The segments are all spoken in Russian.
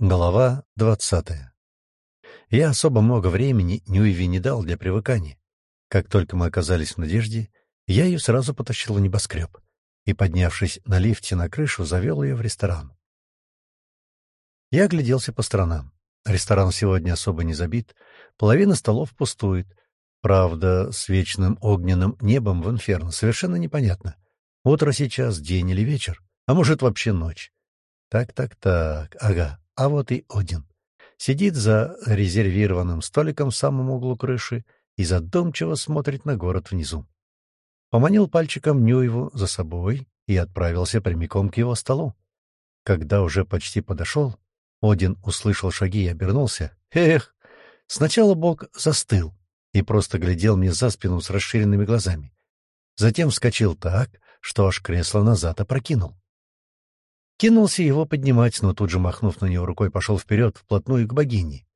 Глава двадцатая. Я особо много времени Нюеве не дал для привыкания. Как только мы оказались в Надежде, я ее сразу потащил в небоскреб и, поднявшись на лифте на крышу, завел ее в ресторан. Я огляделся по сторонам. Ресторан сегодня особо не забит, половина столов пустует. Правда, с вечным огненным небом в инферно совершенно непонятно, утро сейчас, день или вечер, а может вообще ночь. Так-так-так, ага, а вот и Один. Сидит за резервированным столиком в самом углу крыши и задумчиво смотрит на город внизу. Поманил пальчиком Нюеву за собой и отправился прямиком к его столу. Когда уже почти подошел, Один услышал шаги и обернулся. Эх! Сначала Бог застыл и просто глядел мне за спину с расширенными глазами. Затем вскочил так, что аж кресло назад опрокинул. Кинулся его поднимать, но тут же, махнув на него рукой, пошел вперед, вплотную к богине.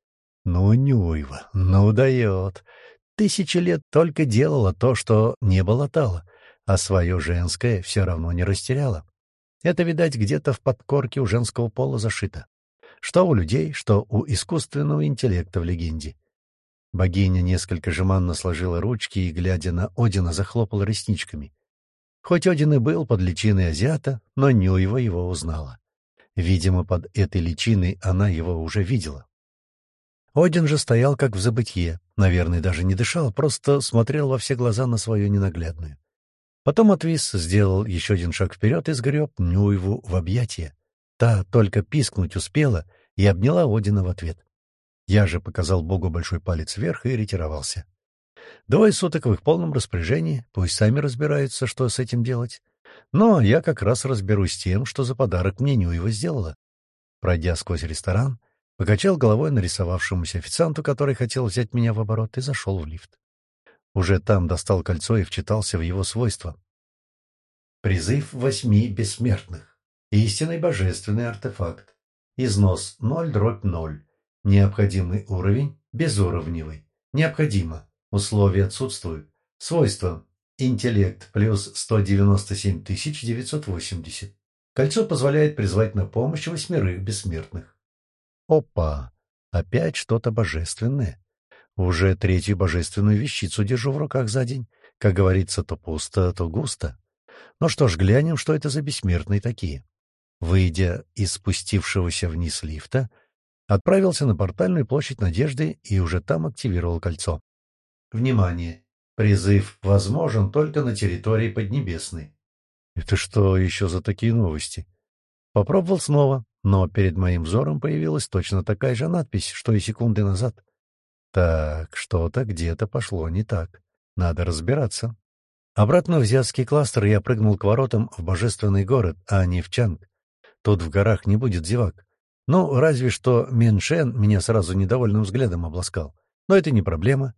Ну, Нюева, ну дает. Тысячи лет только делала то, что не болотала, а свое женское все равно не растеряла. Это, видать, где-то в подкорке у женского пола зашито. Что у людей, что у искусственного интеллекта в легенде. Богиня несколько жеманно сложила ручки и, глядя на Одина, захлопала ресничками. Хоть Один и был под личиной азиата, но Нюева его узнала. Видимо, под этой личиной она его уже видела. Один же стоял как в забытье, наверное, даже не дышал, просто смотрел во все глаза на свою ненаглядную. Потом отвис, сделал еще один шаг вперед и сгреб Нюеву в объятия. Та только пискнуть успела и обняла Одина в ответ. Я же показал Богу большой палец вверх и ретировался. Двое суток в их полном распоряжении, пусть сами разбираются, что с этим делать. Но я как раз разберусь с тем, что за подарок мне Нюева сделала. Пройдя сквозь ресторан, покачал головой нарисовавшемуся официанту, который хотел взять меня в оборот, и зашел в лифт. Уже там достал кольцо и вчитался в его свойства. Призыв восьми бессмертных. Истинный божественный артефакт. Износ 0 дробь 0. Необходимый уровень безуровневый. Необходимо Условия отсутствуют. Свойства. Интеллект плюс 197 980. Кольцо позволяет призвать на помощь восьмерых бессмертных. Опа! Опять что-то божественное. Уже третью божественную вещицу держу в руках за день. Как говорится, то пусто, то густо. Ну что ж, глянем, что это за бессмертные такие. Выйдя из спустившегося вниз лифта, отправился на портальную площадь Надежды и уже там активировал кольцо. Внимание! Призыв возможен только на территории Поднебесной. Это что еще за такие новости? Попробовал снова, но перед моим взором появилась точно такая же надпись, что и секунды назад. Так, что-то где-то пошло не так. Надо разбираться. Обратно в азиатский кластер я прыгнул к воротам в божественный город, а не в Чанг. Тут в горах не будет зевак. Ну, разве что Меншен меня сразу недовольным взглядом обласкал. Но это не проблема.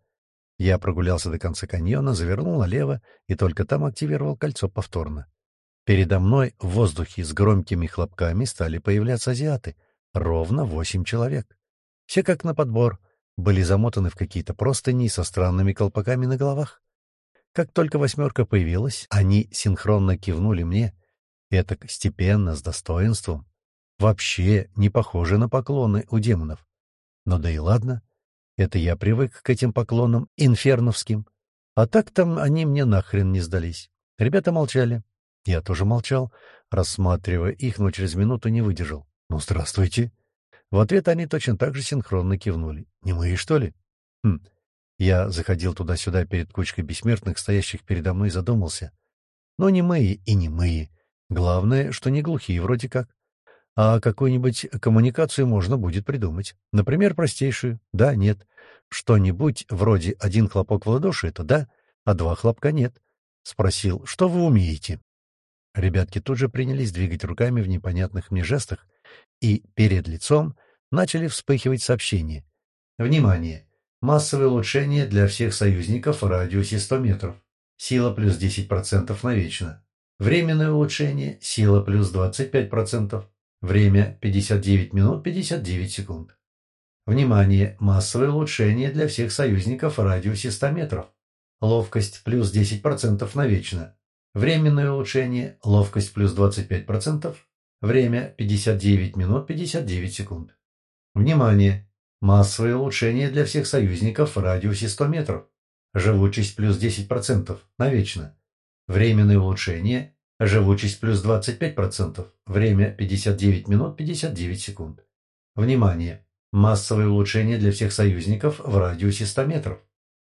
Я прогулялся до конца каньона, завернул налево и только там активировал кольцо повторно. Передо мной в воздухе с громкими хлопками стали появляться азиаты. Ровно восемь человек. Все как на подбор, были замотаны в какие-то простыни со странными колпаками на головах. Как только восьмерка появилась, они синхронно кивнули мне. Это степенно, с достоинством. Вообще не похоже на поклоны у демонов. Но да и ладно. Это я привык к этим поклонам инферновским. А так там они мне нахрен не сдались. Ребята молчали. Я тоже молчал, рассматривая их, но через минуту не выдержал. «Ну, здравствуйте!» В ответ они точно так же синхронно кивнули. «Не мы, что ли?» «Хм». Я заходил туда-сюда перед кучкой бессмертных, стоящих передо мной, задумался. «Но не мы и не мы. Главное, что не глухие вроде как. А какую-нибудь коммуникацию можно будет придумать. Например, простейшую «да», «нет». Что-нибудь вроде «один хлопок в ладоши» — это «да», а два хлопка «нет». Спросил «что вы умеете?» Ребятки тут же принялись двигать руками в непонятных мне жестах, и перед лицом начали вспыхивать сообщения. «Внимание! Массовое улучшение для всех союзников в радиусе 100 метров. Сила плюс 10% навечно. Временное улучшение — сила плюс 25%. Время 59 минут 59 секунд. Внимание! Массовое улучшение для всех союзников радиусе 100 метров. Ловкость плюс 10% навечно. Временное улучшение. Ловкость плюс 25%. Время 59 минут 59 секунд. Внимание! Массовое улучшение для всех союзников в радиусе 100 метров. Живучесть плюс 10%. Навечно. Временное улучшение. Живучесть плюс 25%. Время 59 минут 59 секунд. Внимание! Массовое улучшение для всех союзников в радиусе 100 метров.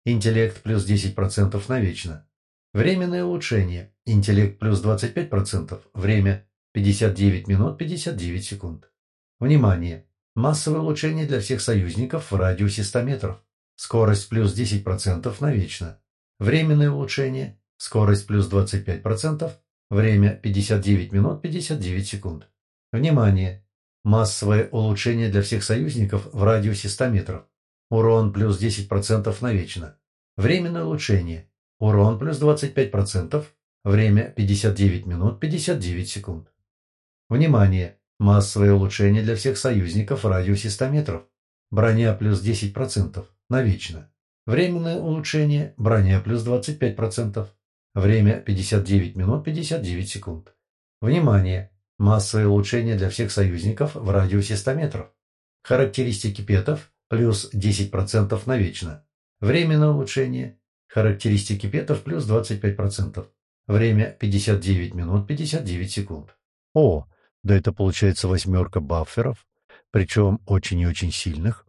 Интеллект плюс 10% навечно. Временное улучшение. Интеллект плюс 25%. Время 59 минут 59 секунд. Внимание! Массовое улучшение для всех союзников в радиусе 100 метров. Скорость плюс 10% навечно. Временное улучшение. Скорость плюс 25%. Время 59 минут 59 секунд. Внимание! Массовое улучшение для всех союзников в радиусе 100 метров. Урон плюс 10% навечно. Временное улучшение. Урон плюс 25%. Время 59 минут 59 секунд. Внимание! Массовое улучшение для всех союзников в радиусе 100 метров. Броня плюс 10%. Навечно. Временное улучшение. Броня плюс 25%. Время 59 минут 59 секунд. Внимание! Массовое улучшение для всех союзников в радиусе 100 метров. Характеристики петов плюс 10% навечно. Временное улучшение. Характеристики петов плюс 25%. Время 59 минут 59 секунд. О, да это получается восьмерка бафферов, причем очень и очень сильных.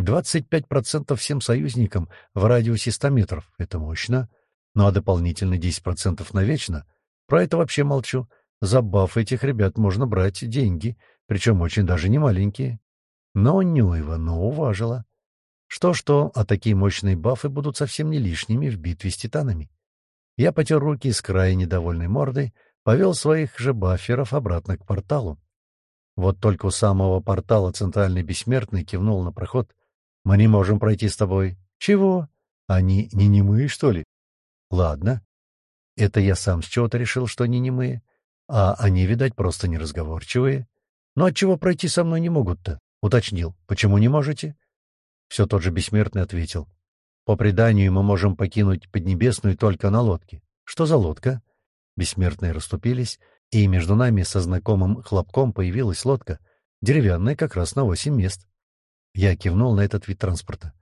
25% всем союзникам в радиусе 100 метров. Это мощно. Ну а дополнительно 10% навечно. Про это вообще молчу. За баф этих ребят можно брать деньги, причем очень даже не маленькие. Но Нюева, но уважила. Что-что, а такие мощные бафы будут совсем не лишними в битве с титанами. Я потер руки с крайне недовольной мордой, повел своих же баферов обратно к порталу. Вот только у самого портала центральный бессмертный кивнул на проход. «Мы не можем пройти с тобой». «Чего? Они не немые, что ли?» «Ладно. Это я сам с чего-то решил, что они немые. А они, видать, просто неразговорчивые. Но отчего пройти со мной не могут-то?» Уточнил. «Почему не можете?» Все тот же бессмертный ответил. «По преданию мы можем покинуть Поднебесную только на лодке». «Что за лодка?» Бессмертные расступились, и между нами со знакомым хлопком появилась лодка, деревянная как раз на восемь мест. Я кивнул на этот вид транспорта.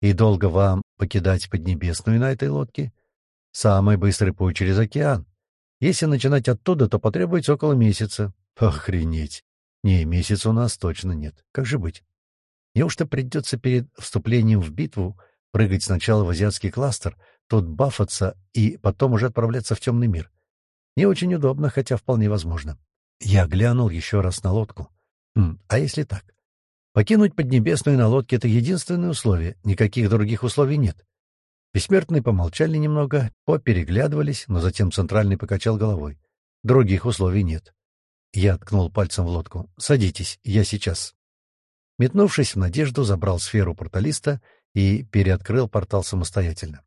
«И долго вам покидать Поднебесную на этой лодке?» «Самый быстрый путь через океан. Если начинать оттуда, то потребуется около месяца». «Охренеть! Не, месяца у нас точно нет. Как же быть?» Неужто придется перед вступлением в битву прыгать сначала в азиатский кластер, тут бафаться и потом уже отправляться в темный мир? Не очень удобно, хотя вполне возможно. Я глянул еще раз на лодку. Хм, а если так? Покинуть Поднебесную на лодке — это единственное условие, никаких других условий нет. Бессмертные помолчали немного, попереглядывались, но затем Центральный покачал головой. Других условий нет. Я ткнул пальцем в лодку. «Садитесь, я сейчас». Метнувшись в надежду, забрал сферу порталиста и переоткрыл портал самостоятельно.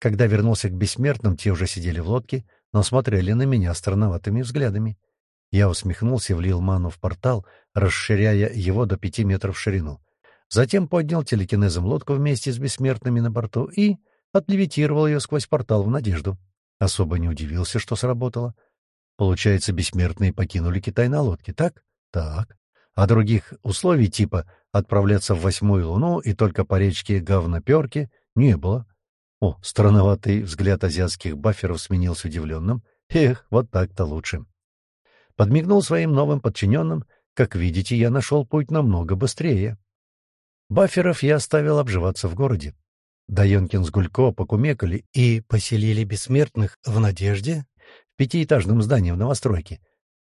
Когда вернулся к бессмертным, те уже сидели в лодке, но смотрели на меня странноватыми взглядами. Я усмехнулся и влил ману в портал, расширяя его до пяти метров в ширину. Затем поднял телекинезом лодку вместе с бессмертными на борту и отлевитировал ее сквозь портал в надежду. Особо не удивился, что сработало. Получается, бессмертные покинули Китай на лодке, так? Так. А других условий типа отправляться в восьмую луну и только по речке Говноперки не было. О, странноватый взгляд азиатских баферов сменился удивленным. Эх, вот так-то лучше. Подмигнул своим новым подчиненным. Как видите, я нашел путь намного быстрее. Баферов я оставил обживаться в городе. Дайонкин с Гулько покумекали и поселили бессмертных в надежде в пятиэтажном здании в новостройке.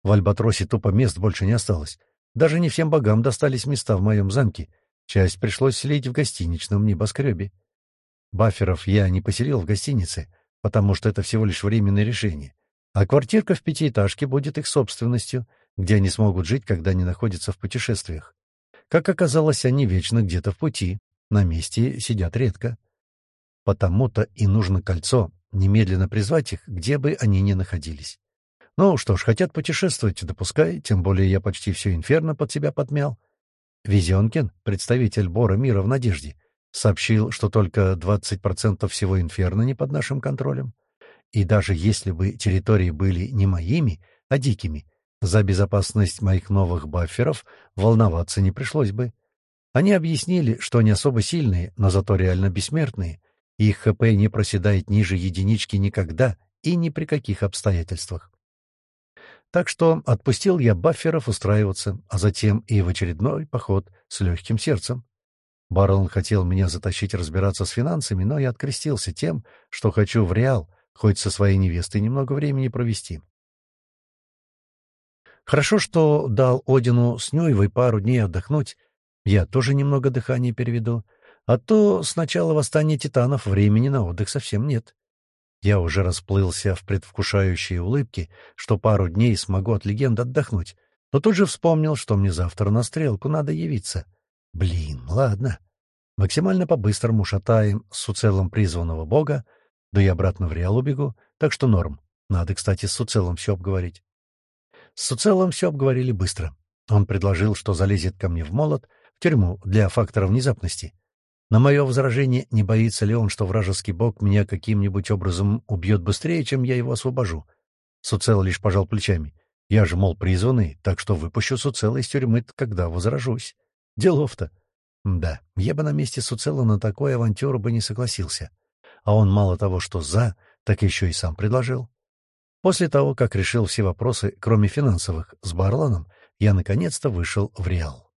В Альбатросе тупо мест больше не осталось. Даже не всем богам достались места в моем замке. Часть пришлось селить в гостиничном небоскребе. Бафферов я не поселил в гостинице, потому что это всего лишь временное решение. А квартирка в пятиэтажке будет их собственностью, где они смогут жить, когда они находятся в путешествиях. Как оказалось, они вечно где-то в пути, на месте сидят редко. Потому-то и нужно кольцо, немедленно призвать их, где бы они ни находились. Ну что ж, хотят путешествовать, допускай, тем более я почти все инферно под себя подмял. Везенкин, представитель Бора мира в надежде, сообщил, что только 20% всего инферно не под нашим контролем. И даже если бы территории были не моими, а дикими, за безопасность моих новых бафферов волноваться не пришлось бы. Они объяснили, что они особо сильные, но зато реально бессмертные, их ХП не проседает ниже единички никогда и ни при каких обстоятельствах. Так что отпустил я бафферов устраиваться, а затем и в очередной поход с легким сердцем. Барон хотел меня затащить разбираться с финансами, но я открестился тем, что хочу в Реал, хоть со своей невестой немного времени провести. Хорошо, что дал Одину с Нюевой пару дней отдохнуть. Я тоже немного дыхания переведу. А то с начала восстания титанов времени на отдых совсем нет. Я уже расплылся в предвкушающей улыбке, что пару дней смогу от легенд отдохнуть, но тут же вспомнил, что мне завтра на стрелку надо явиться. Блин, ладно. Максимально по-быстрому шатаем с уцелом призванного бога, да и обратно в Реал убегу, так что норм. Надо, кстати, с уцелом все обговорить. С Суцелом все обговорили быстро. Он предложил, что залезет ко мне в молот, в тюрьму, для фактора внезапности. На мое возражение, не боится ли он, что вражеский бог меня каким-нибудь образом убьет быстрее, чем я его освобожу. Суцел лишь пожал плечами. Я же, мол, призванный, так что выпущу Суцела из тюрьмы, когда возражусь. Делов-то. Да, я бы на месте Суцела на такую авантюру бы не согласился. А он мало того, что «за», так еще и сам предложил. После того, как решил все вопросы, кроме финансовых, с Барланом, я наконец-то вышел в Реал.